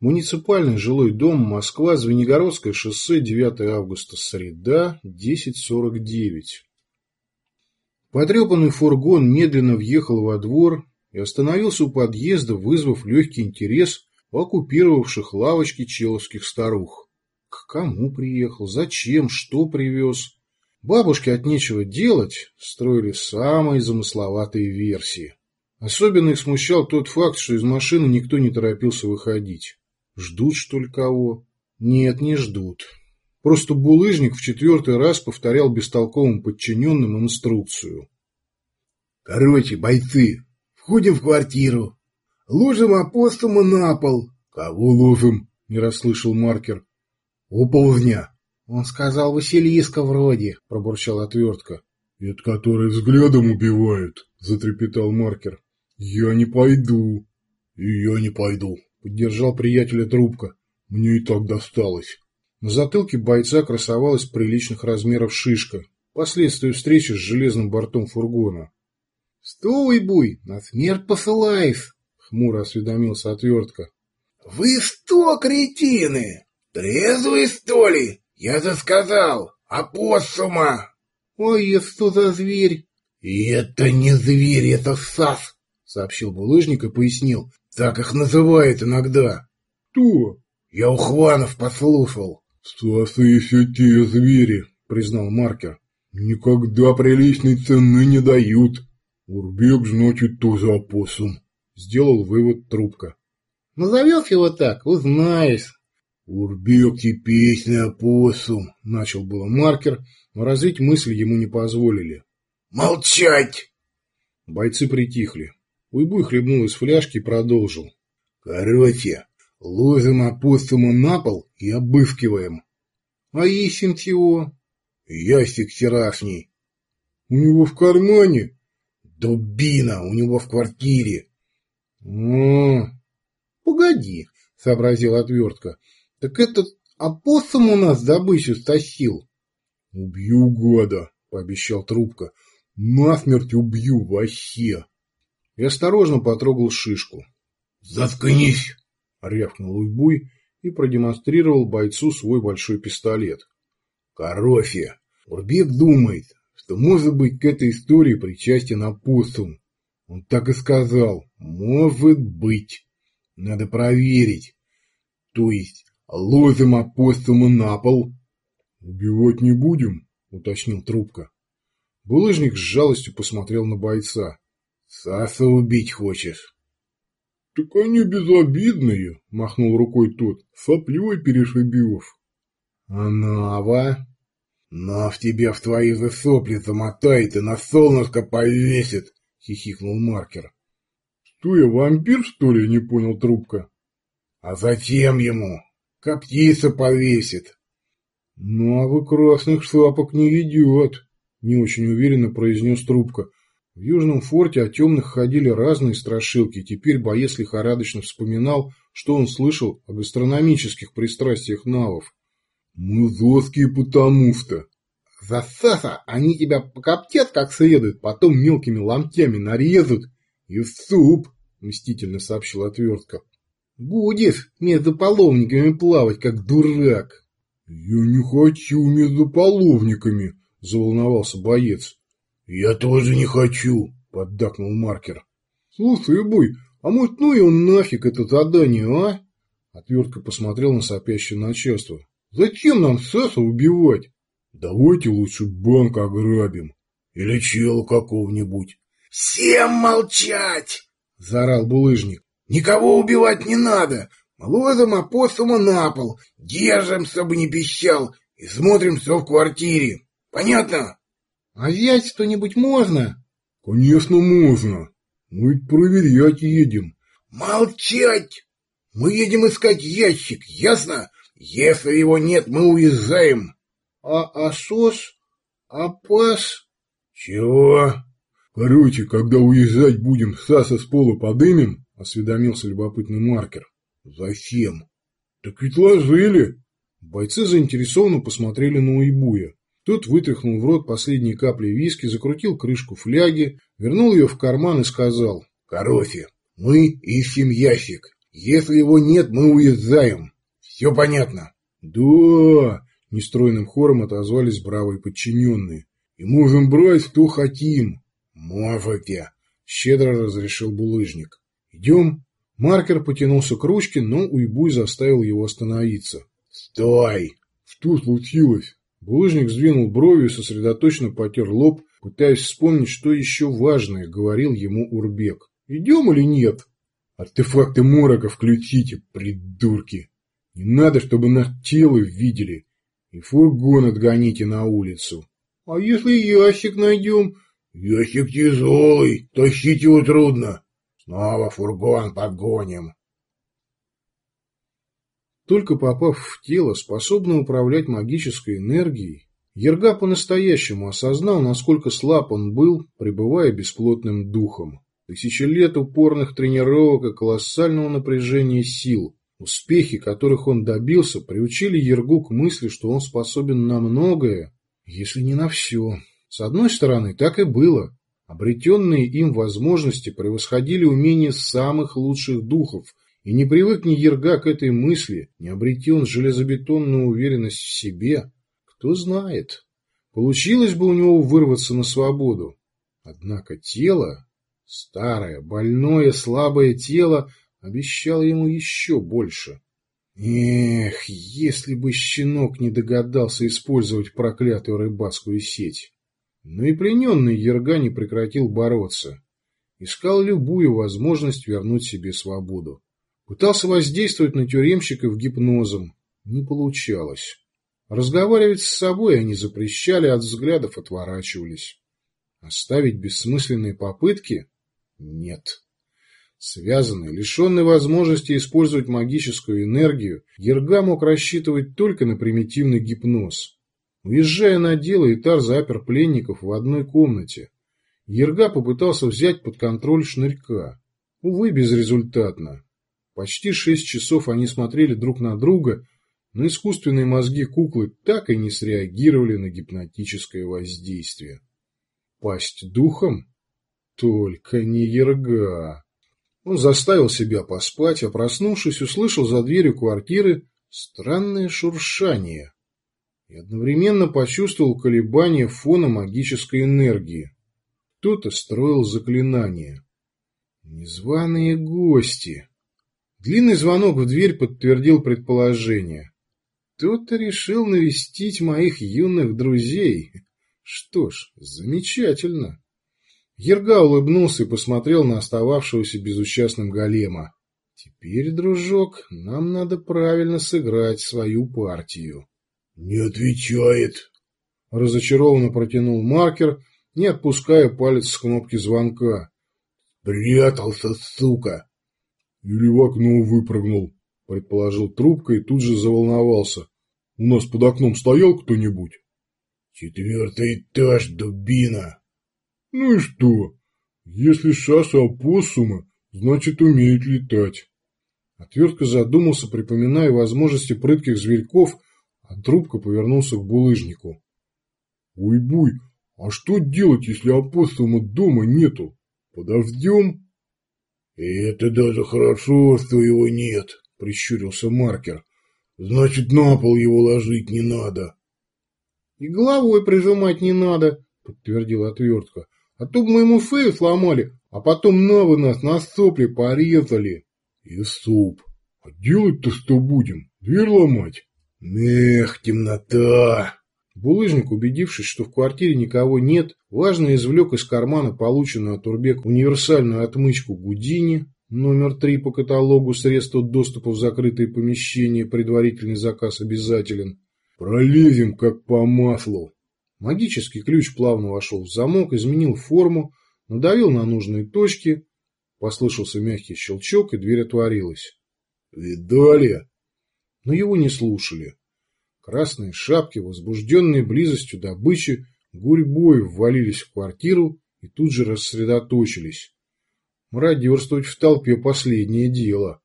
Муниципальный жилой дом, Москва, Звенигородское шоссе, 9 августа, среда, 10.49. Потрепанный фургон медленно въехал во двор и остановился у подъезда, вызвав легкий интерес оккупировавших лавочки человских старух. К кому приехал, зачем, что привез? Бабушки от нечего делать строили самые замысловатые версии. Особенно их смущал тот факт, что из машины никто не торопился выходить. Ждут, что ли, кого? Нет, не ждут. Просто булыжник в четвертый раз повторял бестолковым подчиненным инструкцию. Короче, бойцы, входим в квартиру. Ложим опоссума на пол. Кого ложим? Не расслышал маркер. Оползня. Он сказал Василиска вроде, пробурчал отвертка. Это который взглядом убивает, затрепетал маркер. Я не пойду. И я не пойду, Поддержал приятеля трубка. Мне и так досталось. На затылке бойца красовалась приличных размеров шишка. Последствия встречи с железным бортом фургона. — Стой, буй, на смерть посылаешь, — хмуро осведомился отвертка. — Вы что, кретины? Трезвые, что ли? Я же сказал, опоссума. — Ой, это что за зверь? — Это не зверь, это сас, — сообщил булыжник и пояснил. Так их называют иногда. Кто? Я у Хванов послушал. Стасы еще те звери, признал маркер. Никогда приличной цены не дают. Урбек, значит, тоже опоссум. Сделал вывод трубка. Назовешь его так, узнаешь. Урбек типичный опоссум, начал было маркер, но развить мысль ему не позволили. Молчать! Бойцы притихли. Уйбуй хлебнул из фляжки и продолжил. Короче, ложим опоссума на пол и обыскиваем. А ищем чего? Ящик вчерашний. У него в кармане? Дубина, у него в квартире. А, погоди, сообразил отвертка. Так этот опоссум у нас добычу стащил. Убью гада, пообещал трубка. Насмерть убью вообще и осторожно потрогал шишку. «Заткнись!» — рявкнул Уйбуй и продемонстрировал бойцу свой большой пистолет. «Корофе! Урбек думает, что, может быть, к этой истории причастен опоссум. Он так и сказал. Может быть. Надо проверить. То есть, ложим опоссума на пол?» «Убивать не будем?» — уточнил трубка. Булыжник с жалостью посмотрел на бойца. Саса убить хочешь? — Так они безобидные, — махнул рукой тот, — соплей перешибев. — А Нава? Нав тебя в твои же сопли замотает и на солнышко повесит, — хихикнул маркер. — Что я, вампир, что ли, не понял трубка? — А зачем ему? Коптица повесит. — Навы красных шапок не идет, — не очень уверенно произнес трубка. В Южном форте о темных ходили разные страшилки, теперь боец лихорадочно вспоминал, что он слышал о гастрономических пристрастиях навов. «Мы зоские потому что...» «Засаса, они тебя покоптят как следует, потом мелкими ломтями нарезут и в суп», — мстительно сообщил отвертка. «Будешь между половниками плавать, как дурак». «Я не хочу между половниками», — заволновался боец. «Я тоже не хочу», — поддакнул маркер. «Слушай, Буй, а может, ну и он нафиг это задание, а?» Отвертка посмотрел на сопящее начальство. «Зачем нам Саса убивать? Давайте лучше банк ограбим. Или чела какого-нибудь». «Всем молчать!» — заорал булыжник. «Никого убивать не надо. Ложим опоссума на пол, держим, чтобы не пищал, и смотрим все в квартире. Понятно?» А взять что-нибудь можно? Конечно, можно. Мы ведь проверять едем. Молчать! Мы едем искать ящик, ясно? Если его нет, мы уезжаем. А Асос? А Пас? Чего? Короче, когда уезжать будем, Саса с пола подымем, осведомился любопытный маркер. Зачем? Так ведь ложили. Бойцы заинтересованно посмотрели на Уйбуя. Тот вытряхнул в рот последние капли виски, закрутил крышку фляги, вернул ее в карман и сказал. «Корофе, мы ищем ящик. Если его нет, мы уезжаем. Все понятно? Да, нестройным хором отозвались бравые подчиненные. И можем брать, кто хотим. Можете, щедро разрешил булыжник. Идем. Маркер потянулся к ручке, но Уйбуй заставил его остановиться. «Стой!» «Что случилось?» Булыжник сдвинул брови и сосредоточенно потер лоб, пытаясь вспомнить, что еще важное говорил ему Урбек. «Идем или нет?» «Артефакты Морока включите, придурки! Не надо, чтобы нас тело видели, и фургон отгоните на улицу!» «А если ящик найдем?» «Ящик тяжелый, тащить его трудно!» Снова фургон подгоним. Только попав в тело, способное управлять магической энергией, Ерга по-настоящему осознал, насколько слаб он был, пребывая бесплотным духом. Тысячи лет упорных тренировок и колоссального напряжения сил, успехи, которых он добился, приучили Ергу к мысли, что он способен на многое, если не на все. С одной стороны, так и было. Обретенные им возможности превосходили умения самых лучших духов, и не привык ни Ерга к этой мысли, не обретен железобетонную уверенность в себе. Кто знает, получилось бы у него вырваться на свободу. Однако тело, старое, больное, слабое тело, обещало ему еще больше. Эх, если бы щенок не догадался использовать проклятую рыбацкую сеть. Но и плененный Ерга не прекратил бороться. Искал любую возможность вернуть себе свободу. Пытался воздействовать на тюремщиков гипнозом. Не получалось. Разговаривать с собой они запрещали, от взглядов отворачивались. Оставить бессмысленные попытки? Нет. Связанный, лишенный возможности использовать магическую энергию, Ерга мог рассчитывать только на примитивный гипноз. Уезжая на дело, Итар запер пленников в одной комнате. Ерга попытался взять под контроль шнырька. Увы, безрезультатно. Почти шесть часов они смотрели друг на друга, но искусственные мозги куклы так и не среагировали на гипнотическое воздействие. Пасть духом? Только не Ерга. Он заставил себя поспать, а проснувшись, услышал за дверью квартиры странное шуршание и одновременно почувствовал колебания фона магической энергии. Кто-то строил заклинание. Незваные гости. Длинный звонок в дверь подтвердил предположение. Кто-то решил навестить моих юных друзей. Что ж, замечательно. Ерга улыбнулся и посмотрел на остававшегося безучастным голема. Теперь, дружок, нам надо правильно сыграть свою партию. «Не отвечает», — разочарованно протянул маркер, не отпуская палец с кнопки звонка. «Прятался, сука!» «Или в окно выпрыгнул», — предположил трубка и тут же заволновался. «У нас под окном стоял кто-нибудь?» «Четвертый этаж, дубина!» «Ну и что? Если шасса опоссумы, значит умеют летать». Отвертка задумался, припоминая возможности прытких зверьков — а трубка повернулся к булыжнику. «Уй-буй, а что делать, если опоссума дома нету? Подождем?» «Это даже хорошо, что его нет», — прищурился маркер. «Значит, на пол его ложить не надо». «И головой прижимать не надо», — подтвердил отвертка. «А то бы мы ему шею сломали, а потом на вы нас на сопли порезали». «И суп. А делать-то что будем? Дверь ломать?» Эх, темнота! Булыжник, убедившись, что в квартире никого нет, важно извлек из кармана полученную от Урбека универсальную отмычку Гудини, номер три по каталогу средств доступа в закрытые помещения, предварительный заказ обязателен. Пролезем как по маслу. Магический ключ плавно вошел в замок, изменил форму, надавил на нужные точки, послышался мягкий щелчок, и дверь отворилась. «Видали?» но его не слушали. Красные шапки, возбужденные близостью добычи, гурьбой ввалились в квартиру и тут же рассредоточились. Мародерствовать в толпе – последнее дело.